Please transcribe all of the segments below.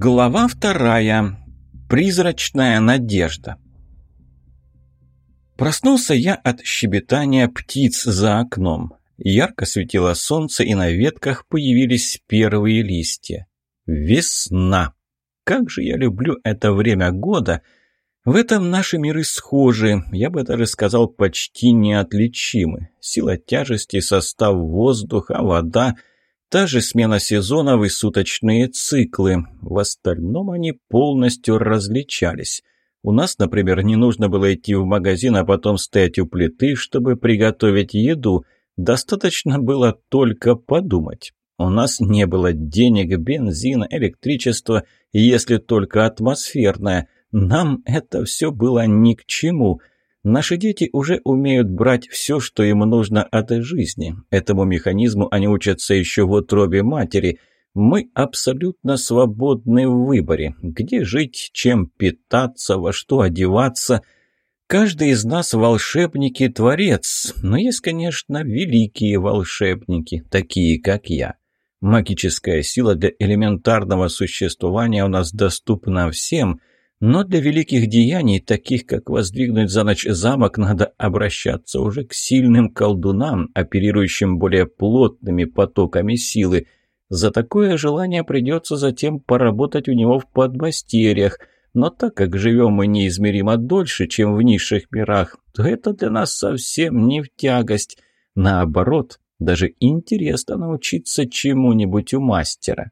Глава вторая. Призрачная надежда. Проснулся я от щебетания птиц за окном. Ярко светило солнце, и на ветках появились первые листья. Весна. Как же я люблю это время года. В этом наши миры схожи, я бы даже сказал, почти неотличимы. Сила тяжести, состав воздуха, вода — Та же смена сезонов и суточные циклы. В остальном они полностью различались. У нас, например, не нужно было идти в магазин, а потом стоять у плиты, чтобы приготовить еду. Достаточно было только подумать. У нас не было денег, бензина, электричества, если только атмосферное. Нам это все было ни к чему – Наши дети уже умеют брать все, что им нужно от жизни. Этому механизму они учатся еще в утробе матери. Мы абсолютно свободны в выборе. Где жить, чем питаться, во что одеваться. Каждый из нас волшебник и творец. Но есть, конечно, великие волшебники, такие как я. Магическая сила для элементарного существования у нас доступна всем – но для великих деяний, таких как воздвигнуть за ночь замок, надо обращаться уже к сильным колдунам, оперирующим более плотными потоками силы. За такое желание придется затем поработать у него в подмастерьях. Но так как живем мы неизмеримо дольше, чем в низших мирах, то это для нас совсем не в тягость. Наоборот, даже интересно научиться чему-нибудь у мастера.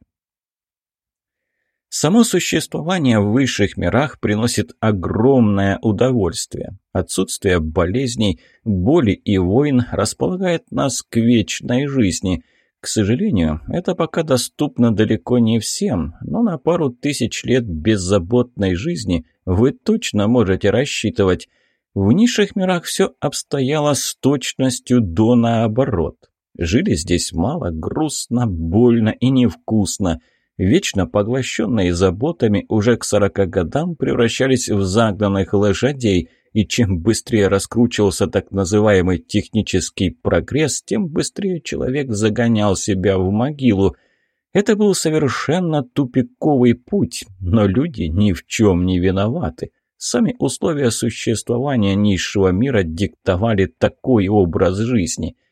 Само существование в высших мирах приносит огромное удовольствие. Отсутствие болезней, боли и войн располагает нас к вечной жизни. К сожалению, это пока доступно далеко не всем, но на пару тысяч лет беззаботной жизни вы точно можете рассчитывать. В низших мирах все обстояло с точностью до наоборот. Жили здесь мало, грустно, больно и невкусно – вечно поглощенные заботами, уже к сорока годам превращались в загнанных лошадей, и чем быстрее раскручивался так называемый технический прогресс, тем быстрее человек загонял себя в могилу. Это был совершенно тупиковый путь, но люди ни в чем не виноваты. Сами условия существования низшего мира диктовали такой образ жизни –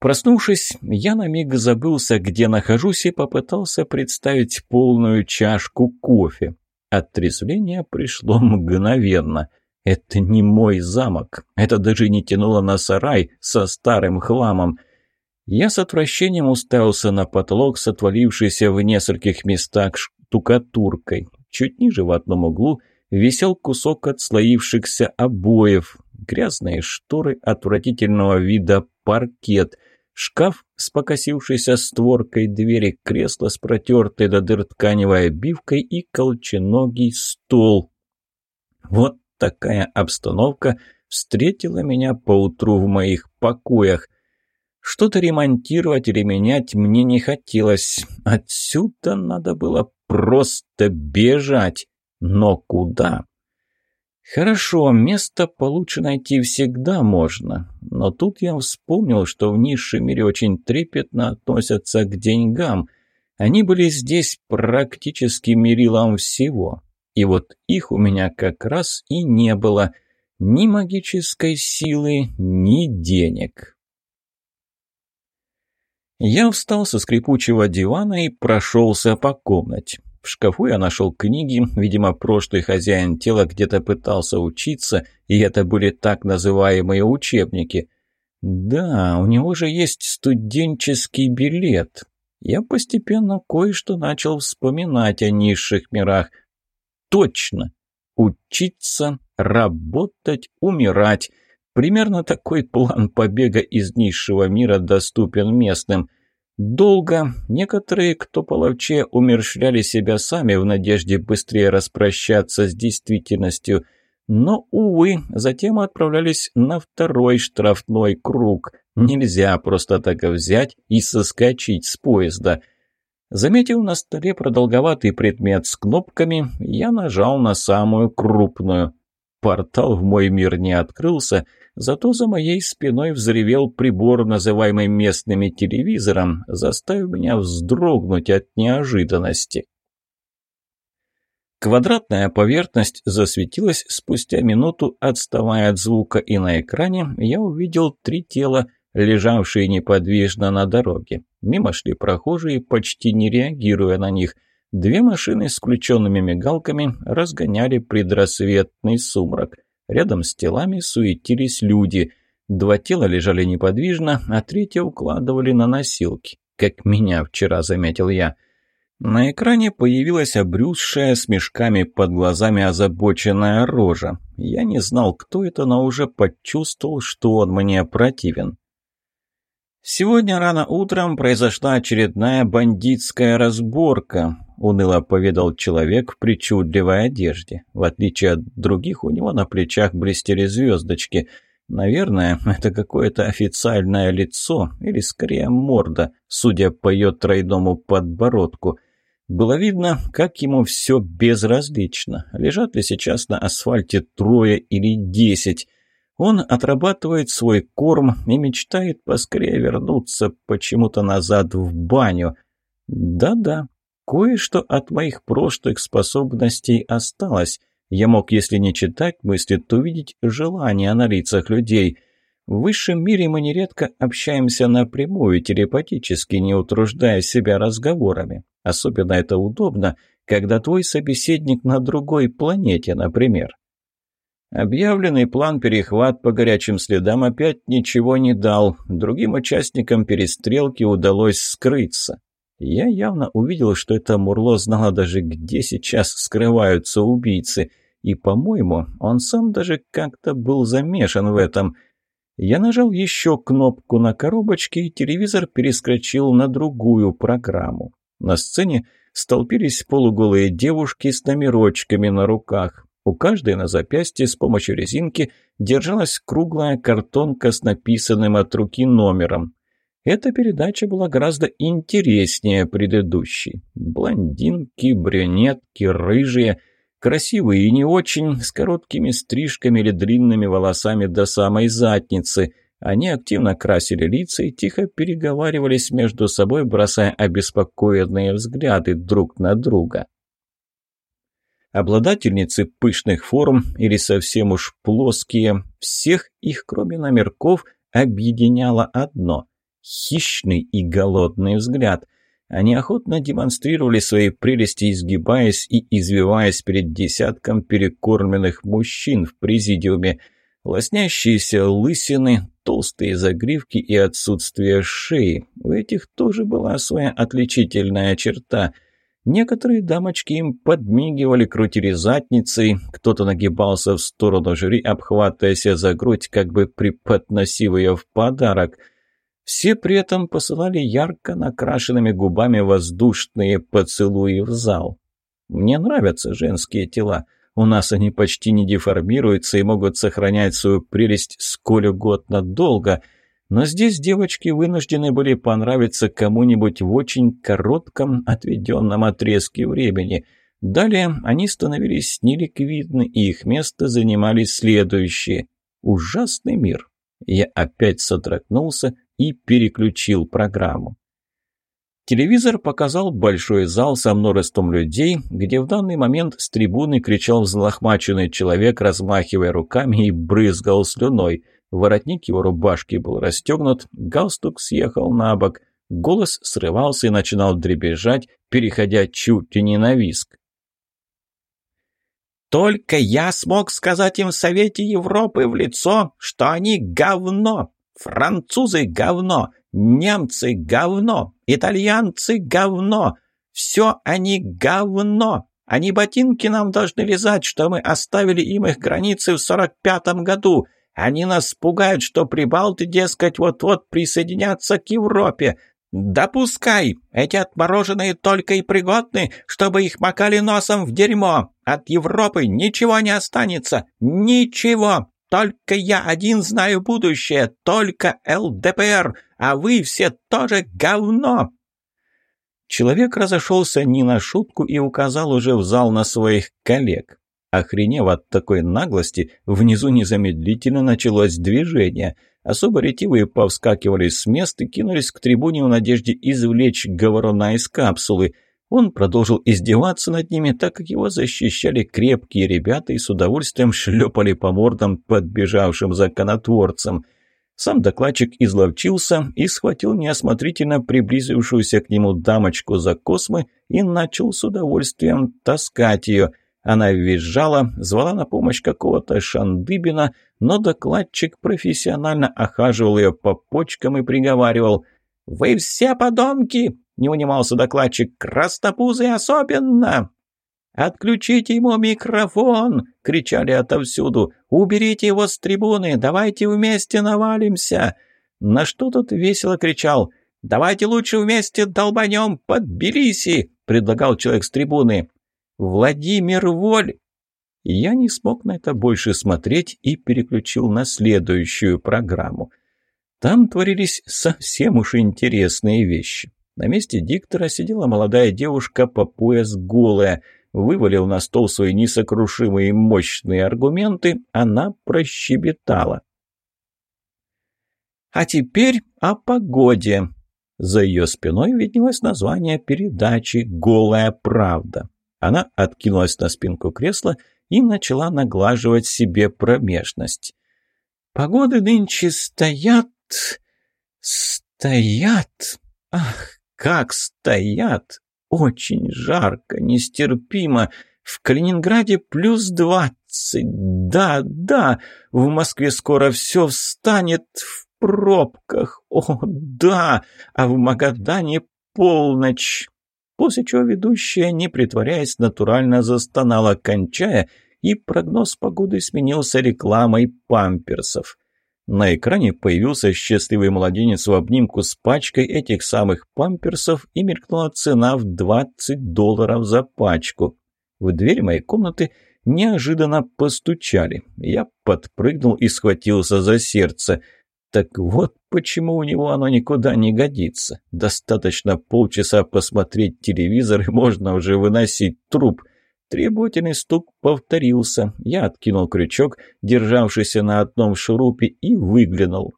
Проснувшись, я на миг забылся, где нахожусь, и попытался представить полную чашку кофе. Отрезвление пришло мгновенно. Это не мой замок. Это даже не тянуло на сарай со старым хламом. Я с отвращением уставился на потолок с отвалившейся в нескольких местах штукатуркой. Чуть ниже в одном углу висел кусок отслоившихся обоев, грязные шторы отвратительного вида паркет – Шкаф с покосившейся створкой двери, кресло с протертой до дыр тканевой обивкой и колченогий стол. Вот такая обстановка встретила меня поутру в моих покоях. Что-то ремонтировать или менять мне не хотелось. Отсюда надо было просто бежать. Но куда? Хорошо, место получше найти всегда можно, но тут я вспомнил, что в низшем мире очень трепетно относятся к деньгам. Они были здесь практически мерилом всего, и вот их у меня как раз и не было. Ни магической силы, ни денег. Я встал со скрипучего дивана и прошелся по комнате. В шкафу я нашел книги, видимо, прошлый хозяин тела где-то пытался учиться, и это были так называемые учебники. Да, у него же есть студенческий билет. Я постепенно кое-что начал вспоминать о низших мирах. Точно! Учиться, работать, умирать. Примерно такой план побега из низшего мира доступен местным – Долго некоторые, кто половче, умерщвляли себя сами в надежде быстрее распрощаться с действительностью. Но, увы, затем отправлялись на второй штрафной круг. Нельзя просто так взять и соскочить с поезда. Заметив на столе продолговатый предмет с кнопками, я нажал на самую крупную. Портал в мой мир не открылся, зато за моей спиной взревел прибор, называемый местными телевизором, заставив меня вздрогнуть от неожиданности. Квадратная поверхность засветилась спустя минуту, отставая от звука, и на экране я увидел три тела, лежавшие неподвижно на дороге. Мимо шли прохожие, почти не реагируя на них. Две машины с включенными мигалками разгоняли предрассветный сумрак. Рядом с телами суетились люди. Два тела лежали неподвижно, а третье укладывали на носилки. Как меня вчера заметил я – на экране появилась обрюзшая с мешками под глазами озабоченная рожа. Я не знал, кто это, но уже почувствовал, что он мне противен. «Сегодня рано утром произошла очередная бандитская разборка», — уныло поведал человек в причудливой одежде. В отличие от других, у него на плечах блестели звездочки. Наверное, это какое-то официальное лицо, или скорее морда, судя по ее тройному подбородку — было видно, как ему все безразлично. Лежат ли сейчас на асфальте трое или десять. Он отрабатывает свой корм и мечтает поскорее вернуться почему-то назад в баню. Да-да, кое-что от моих прошлых способностей осталось. Я мог, если не читать мысли, то видеть желание на лицах людей – в высшем мире мы нередко общаемся напрямую, телепатически, не утруждая себя разговорами. Особенно это удобно, когда твой собеседник на другой планете, например. Объявленный план перехват по горячим следам опять ничего не дал. Другим участникам перестрелки удалось скрыться. Я явно увидел, что это Мурло знало даже, где сейчас скрываются убийцы. И, по-моему, он сам даже как-то был замешан в этом – я нажал еще кнопку на коробочке, и телевизор перескочил на другую программу. На сцене столпились полуголые девушки с номерочками на руках. У каждой на запястье с помощью резинки держалась круглая картонка с написанным от руки номером. Эта передача была гораздо интереснее предыдущей. Блондинки, брюнетки, рыжие – Красивые и не очень, с короткими стрижками или длинными волосами до самой задницы. Они активно красили лица и тихо переговаривались между собой, бросая обеспокоенные взгляды друг на друга. Обладательницы пышных форм или совсем уж плоские, всех их, кроме номерков, объединяло одно – хищный и голодный взгляд – они охотно демонстрировали свои прелести, изгибаясь и извиваясь перед десятком перекормленных мужчин в президиуме. Лоснящиеся лысины, толстые загривки и отсутствие шеи. У этих тоже была своя отличительная черта. Некоторые дамочки им подмигивали, крутили задницей, кто-то нагибался в сторону жюри, обхватываясь за грудь, как бы преподносив ее в подарок – все при этом посылали ярко накрашенными губами воздушные поцелуи в зал. Мне нравятся женские тела. У нас они почти не деформируются и могут сохранять свою прелесть сколь угодно долго. Но здесь девочки вынуждены были понравиться кому-нибудь в очень коротком отведенном отрезке времени. Далее они становились неликвидны, и их место занимали следующие. Ужасный мир. Я опять содрогнулся и переключил программу. Телевизор показал большой зал со множеством людей, где в данный момент с трибуны кричал взлохмаченный человек, размахивая руками и брызгал слюной. Воротник его рубашки был расстегнут, галстук съехал на бок, голос срывался и начинал дребезжать, переходя чуть ли не на виск. «Только я смог сказать им в Совете Европы в лицо, что они говно!» Французы – говно, немцы – говно, итальянцы – говно. Все они говно. Они ботинки нам должны лизать, что мы оставили им их границы в сорок пятом году. Они нас пугают, что прибалты, дескать, вот-вот присоединятся к Европе. Допускай, эти отмороженные только и пригодны, чтобы их макали носом в дерьмо. От Европы ничего не останется. Ничего. Только я один знаю будущее, только ЛДПР, а вы все тоже говно!» Человек разошелся не на шутку и указал уже в зал на своих коллег. Охренев от такой наглости, внизу незамедлительно началось движение. Особо ретивые повскакивали с мест и кинулись к трибуне в надежде извлечь говоруна из капсулы. Он продолжил издеваться над ними, так как его защищали крепкие ребята и с удовольствием шлепали по мордам подбежавшим законотворцам. Сам докладчик изловчился и схватил неосмотрительно приблизившуюся к нему дамочку за космы и начал с удовольствием таскать ее. Она визжала, звала на помощь какого-то шандыбина, но докладчик профессионально охаживал ее по почкам и приговаривал «Вы все подонки! Не унимался докладчик. «Крастопузы особенно!» «Отключите ему микрофон!» — кричали отовсюду. «Уберите его с трибуны! Давайте вместе навалимся!» На что тот весело кричал. «Давайте лучше вместе долбанем под Тбилиси!» — предлагал человек с трибуны. «Владимир Воль!» Я не смог на это больше смотреть и переключил на следующую программу. Там творились совсем уж интересные вещи. На месте диктора сидела молодая девушка по пояс голая. Вывалил на стол свои несокрушимые мощные аргументы, она прощебетала. «А теперь о погоде». За ее спиной виднелось название передачи «Голая правда». Она откинулась на спинку кресла и начала наглаживать себе промежность. «Погоды нынче стоят... стоят... Ах, как стоят! Очень жарко, нестерпимо. В Калининграде плюс двадцать. Да, да, в Москве скоро все встанет в пробках. О, да, а в Магадане полночь. После чего ведущая, не притворяясь, натурально застонала, кончая, и прогноз погоды сменился рекламой памперсов. На экране появился счастливый младенец в обнимку с пачкой этих самых памперсов и мелькнула цена в 20 долларов за пачку. В дверь моей комнаты неожиданно постучали. Я подпрыгнул и схватился за сердце. Так вот почему у него оно никуда не годится. Достаточно полчаса посмотреть телевизор, и можно уже выносить труп. Требовательный стук повторился. Я откинул крючок, державшийся на одном шурупе, и выглянул.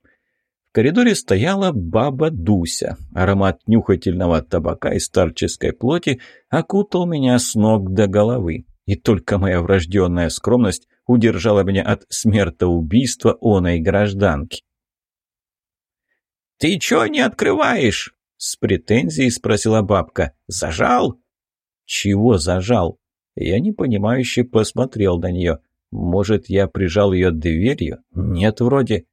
В коридоре стояла баба Дуся. Аромат нюхательного табака и старческой плоти окутал меня с ног до головы. И только моя врожденная скромность удержала меня от смертоубийства оной гражданки. «Ты чё не открываешь?» — с претензией спросила бабка. «Зажал?» «Чего зажал?» Я непонимающе посмотрел на нее. Может, я прижал ее дверью? Нет, вроде.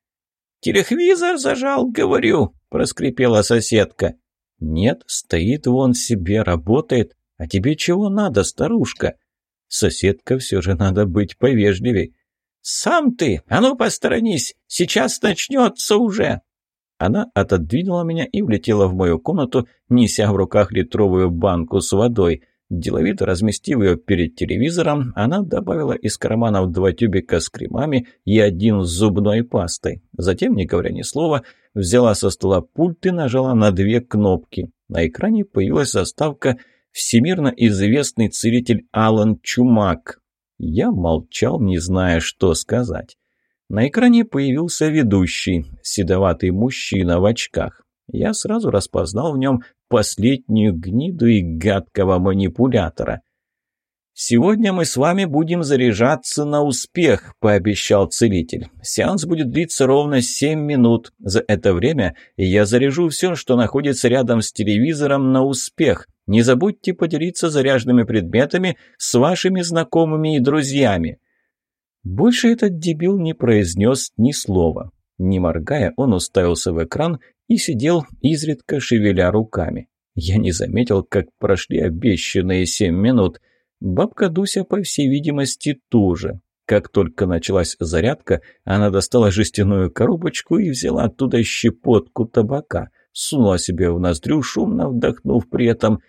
«Телевизор зажал, говорю», — проскрипела соседка. «Нет, стоит вон себе, работает. А тебе чего надо, старушка?» Соседка все же надо быть повежливей. «Сам ты! А ну, посторонись! Сейчас начнется уже!» Она отодвинула меня и влетела в мою комнату, неся в руках литровую банку с водой. Деловито разместив ее перед телевизором, она добавила из карманов два тюбика с кремами и один с зубной пастой. Затем, не говоря ни слова, взяла со стола пульт и нажала на две кнопки. На экране появилась заставка «Всемирно известный целитель Алан Чумак». Я молчал, не зная, что сказать. На экране появился ведущий, седоватый мужчина в очках. Я сразу распознал в нем последнюю гниду и гадкого манипулятора. «Сегодня мы с вами будем заряжаться на успех», – пообещал целитель. «Сеанс будет длиться ровно семь минут. За это время я заряжу все, что находится рядом с телевизором, на успех. Не забудьте поделиться заряженными предметами с вашими знакомыми и друзьями». Больше этот дебил не произнес ни слова. Не моргая, он уставился в экран и сидел, изредка шевеля руками. Я не заметил, как прошли обещанные семь минут. Бабка Дуся, по всей видимости, тоже. Как только началась зарядка, она достала жестяную коробочку и взяла оттуда щепотку табака. Сунула себе в ноздрю, шумно вдохнув при этом.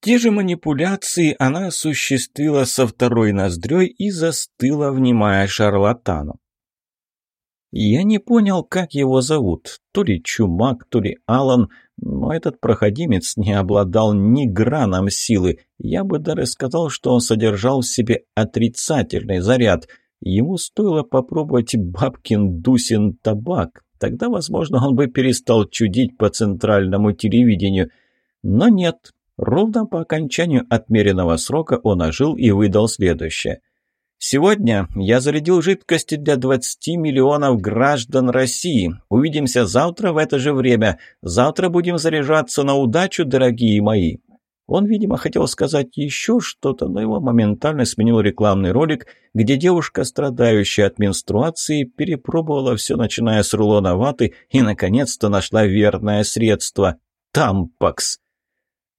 Те же манипуляции она осуществила со второй ноздрёй и застыла, внимая шарлатану. Я не понял, как его зовут. То ли Чумак, то ли Алан, но этот проходимец не обладал ни граном силы. Я бы даже сказал, что он содержал в себе отрицательный заряд. Ему стоило попробовать бабкин Дусин табак. Тогда, возможно, он бы перестал чудить по центральному телевидению. Но нет, Ровно по окончанию отмеренного срока он ожил и выдал следующее. «Сегодня я зарядил жидкости для 20 миллионов граждан России. Увидимся завтра в это же время. Завтра будем заряжаться на удачу, дорогие мои». Он, видимо, хотел сказать еще что-то, но его моментально сменил рекламный ролик, где девушка, страдающая от менструации, перепробовала все, начиная с рулона ваты, и, наконец-то, нашла верное средство – тампакс.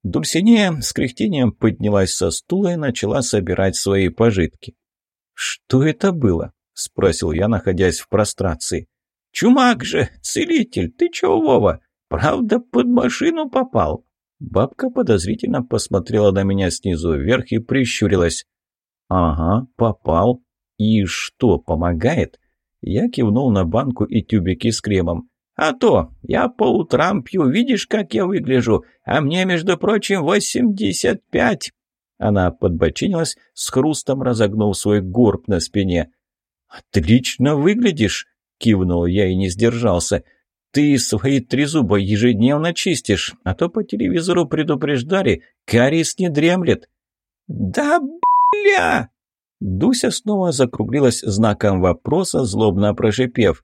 Дульсинея с кряхтением поднялась со стула и начала собирать свои пожитки. «Что это было?» – спросил я, находясь в прострации. «Чумак же, целитель, ты чего, Вова? Правда, под машину попал?» Бабка подозрительно посмотрела на меня снизу вверх и прищурилась. «Ага, попал. И что, помогает?» Я кивнул на банку и тюбики с кремом. «А то, я по утрам пью, видишь, как я выгляжу, а мне, между прочим, восемьдесят пять!» Она подбочинилась, с хрустом разогнув свой горб на спине. «Отлично выглядишь!» — кивнул я и не сдержался — ты свои три зуба ежедневно чистишь, а то по телевизору предупреждали, кариес не дремлет». «Да бля!» Дуся снова закруглилась знаком вопроса, злобно прошипев.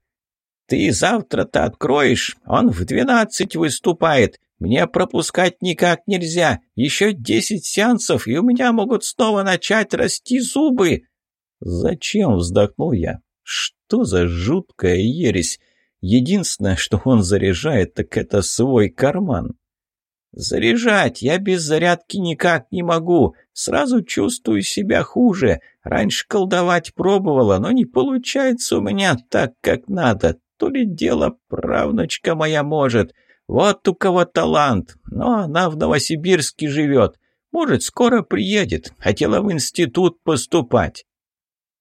«Ты завтра-то откроешь, он в двенадцать выступает. Мне пропускать никак нельзя. Еще десять сеансов, и у меня могут снова начать расти зубы». «Зачем?» — вздохнул я. «Что за жуткая ересь? Единственное, что он заряжает, так это свой карман. «Заряжать я без зарядки никак не могу. Сразу чувствую себя хуже. Раньше колдовать пробовала, но не получается у меня так, как надо. То ли дело правнучка моя может. Вот у кого талант. Но она в Новосибирске живет. Может, скоро приедет. Хотела в институт поступать».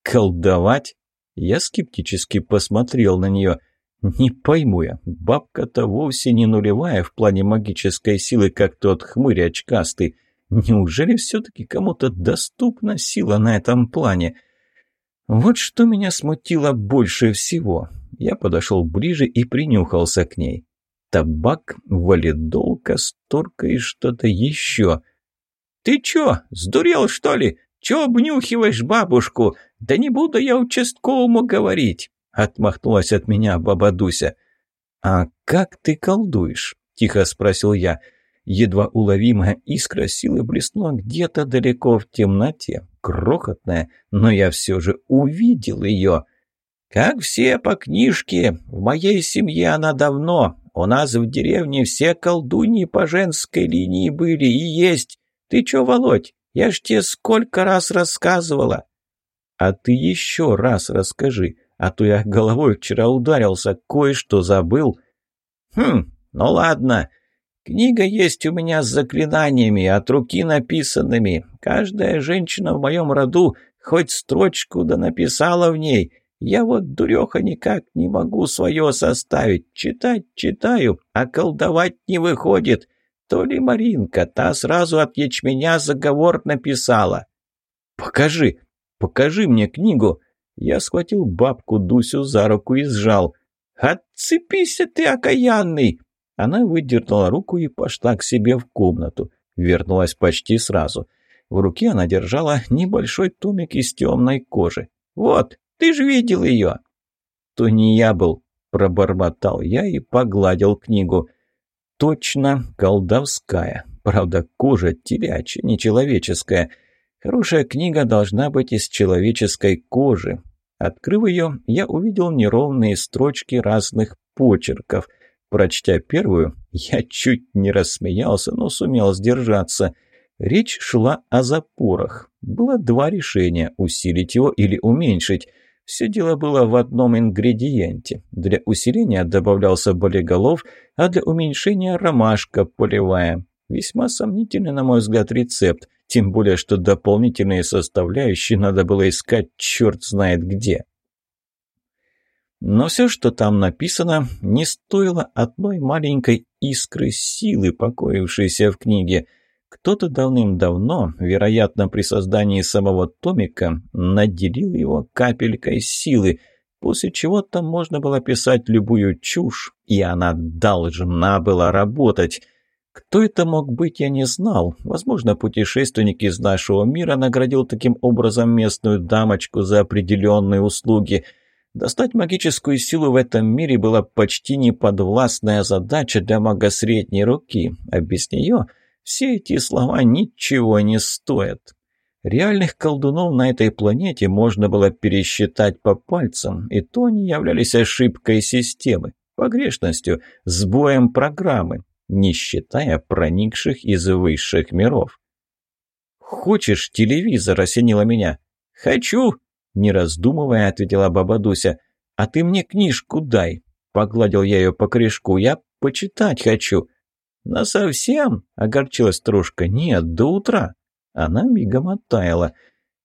«Колдовать?» Я скептически посмотрел на нее – не пойму я, бабка-то вовсе не нулевая в плане магической силы, как тот хмырь очкастый. Неужели все-таки кому-то доступна сила на этом плане? Вот что меня смутило больше всего. Я подошел ближе и принюхался к ней. Табак, валидол, касторка и что-то еще. «Ты чё, сдурел, что ли? Чё обнюхиваешь бабушку? Да не буду я участковому говорить!» Отмахнулась от меня баба Дуся. «А как ты колдуешь?» – тихо спросил я. Едва уловимая искра силы блеснула где-то далеко в темноте, крохотная, но я все же увидел ее. «Как все по книжке, в моей семье она давно. У нас в деревне все колдуньи по женской линии были и есть. Ты че, Володь, я ж тебе сколько раз рассказывала». «А ты еще раз расскажи», а то я головой вчера ударился, кое-что забыл». «Хм, ну ладно. Книга есть у меня с заклинаниями, от руки написанными. Каждая женщина в моем роду хоть строчку да написала в ней. Я вот, дуреха, никак не могу свое составить. Читать читаю, а колдовать не выходит. То ли Маринка, та сразу от ячменя заговор написала». «Покажи, покажи мне книгу», я схватил бабку Дусю за руку и сжал. «Отцепись ты, окаянный!» Она выдернула руку и пошла к себе в комнату. Вернулась почти сразу. В руке она держала небольшой томик из темной кожи. «Вот, ты же видел ее!» «То не я был», — пробормотал я и погладил книгу. «Точно колдовская. Правда, кожа телячья, нечеловеческая. Хорошая книга должна быть из человеческой кожи. Открыв ее, я увидел неровные строчки разных почерков. Прочтя первую, я чуть не рассмеялся, но сумел сдержаться. Речь шла о запорах. Было два решения – усилить его или уменьшить. Все дело было в одном ингредиенте. Для усиления добавлялся болиголов, а для уменьшения – ромашка полевая. Весьма сомнительный, на мой взгляд, рецепт. Тем более, что дополнительные составляющие надо было искать черт знает где. Но все, что там написано, не стоило одной маленькой искры силы, покоившейся в книге. Кто-то давным-давно, вероятно, при создании самого томика, наделил его капелькой силы, после чего там можно было писать любую чушь, и она должна была работать. Кто это мог быть, я не знал. Возможно, путешественник из нашего мира наградил таким образом местную дамочку за определенные услуги. Достать магическую силу в этом мире была почти неподвластная задача для мага средней руки, а без нее все эти слова ничего не стоят. Реальных колдунов на этой планете можно было пересчитать по пальцам, и то они являлись ошибкой системы, погрешностью, сбоем программы не считая проникших из высших миров. «Хочешь телевизор?» – осенило меня. «Хочу!» – не раздумывая, ответила баба Дуся. «А ты мне книжку дай!» – погладил я ее по корешку. «Я почитать хочу!» «Насовсем?» – огорчилась стружка. «Нет, до утра!» Она мигом оттаяла.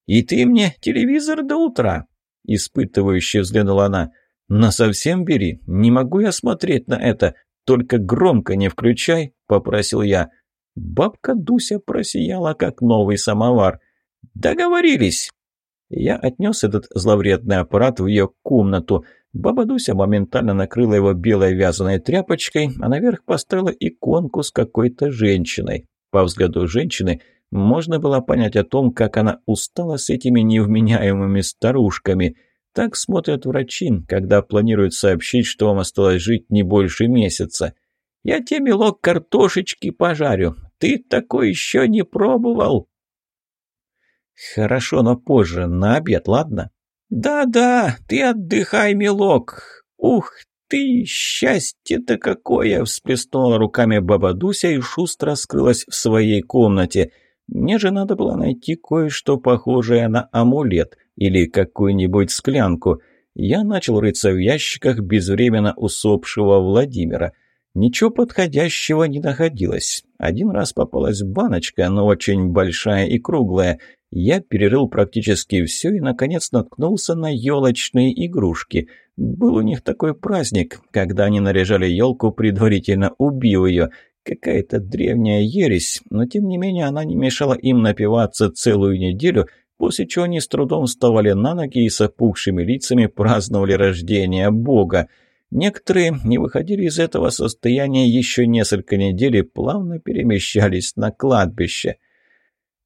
«И ты мне телевизор до утра?» Испытывающе взглянула она. «Насовсем бери, не могу я смотреть на это. «Только громко не включай», — попросил я. Бабка Дуся просияла, как новый самовар. «Договорились!» Я отнес этот зловредный аппарат в ее комнату. Баба Дуся моментально накрыла его белой вязаной тряпочкой, а наверх поставила иконку с какой-то женщиной. По взгляду женщины можно было понять о том, как она устала с этими невменяемыми старушками — так смотрят врачи, когда планируют сообщить, что вам осталось жить не больше месяца. «Я тебе, мелок, картошечки пожарю. Ты такой еще не пробовал?» «Хорошо, но позже, на обед, ладно?» «Да-да, ты отдыхай, мелок. Ух ты, счастье-то какое!» Всплеснула руками баба Дуся и шустро скрылась в своей комнате. «Мне же надо было найти кое-что похожее на амулет» или какую-нибудь склянку. Я начал рыться в ящиках безвременно усопшего Владимира. Ничего подходящего не находилось. Один раз попалась баночка, но очень большая и круглая. Я перерыл практически все и, наконец, наткнулся на елочные игрушки. Был у них такой праздник, когда они наряжали елку, предварительно убив ее. Какая-то древняя ересь, но тем не менее она не мешала им напиваться целую неделю после чего они с трудом вставали на ноги и с опухшими лицами праздновали рождение Бога. Некоторые не выходили из этого состояния еще несколько недель и плавно перемещались на кладбище.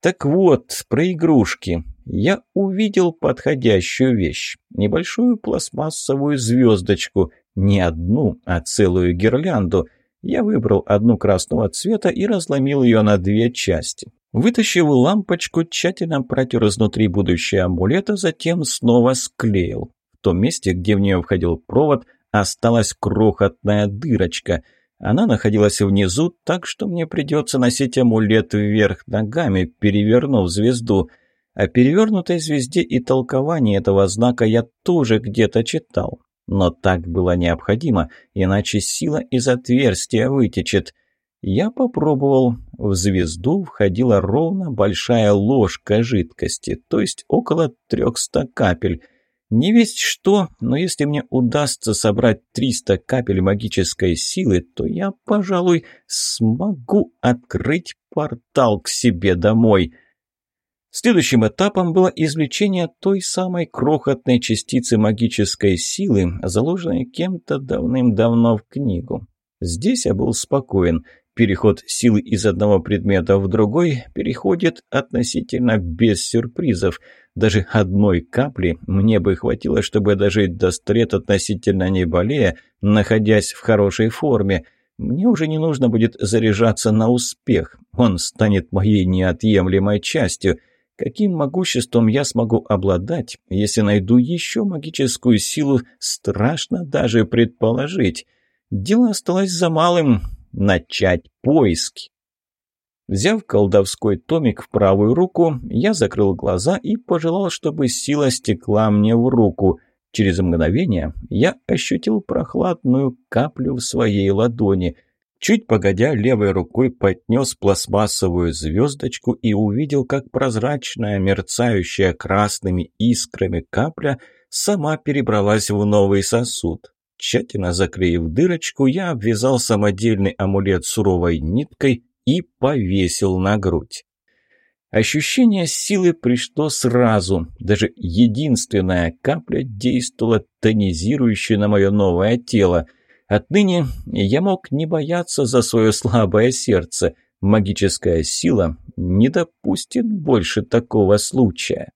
Так вот, про игрушки. Я увидел подходящую вещь. Небольшую пластмассовую звездочку. Не одну, а целую гирлянду. Я выбрал одну красного цвета и разломил ее на две части. Вытащив лампочку, тщательно протер изнутри будущее амулета, затем снова склеил. В том месте, где в нее входил провод, осталась крохотная дырочка. Она находилась внизу, так что мне придется носить амулет вверх ногами, перевернув звезду. О перевернутой звезде и толковании этого знака я тоже где-то читал. Но так было необходимо, иначе сила из отверстия вытечет. Я попробовал. В звезду входила ровно большая ложка жидкости, то есть около трехста капель. Не весть что, но если мне удастся собрать 300 капель магической силы, то я, пожалуй, смогу открыть портал к себе домой. Следующим этапом было извлечение той самой крохотной частицы магической силы, заложенной кем-то давным-давно в книгу. Здесь я был спокоен – Переход силы из одного предмета в другой переходит относительно без сюрпризов. Даже одной капли мне бы хватило, чтобы дожить до стрет относительно не болея, находясь в хорошей форме. Мне уже не нужно будет заряжаться на успех. Он станет моей неотъемлемой частью. Каким могуществом я смогу обладать, если найду еще магическую силу, страшно даже предположить. Дело осталось за малым начать поиски. Взяв колдовской томик в правую руку, я закрыл глаза и пожелал, чтобы сила стекла мне в руку. Через мгновение я ощутил прохладную каплю в своей ладони. Чуть погодя, левой рукой поднес пластмассовую звездочку и увидел, как прозрачная, мерцающая красными искрами капля сама перебралась в новый сосуд. Тщательно заклеив дырочку, я обвязал самодельный амулет суровой ниткой и повесил на грудь. Ощущение силы пришло сразу. Даже единственная капля действовала тонизирующе на мое новое тело. Отныне я мог не бояться за свое слабое сердце. Магическая сила не допустит больше такого случая.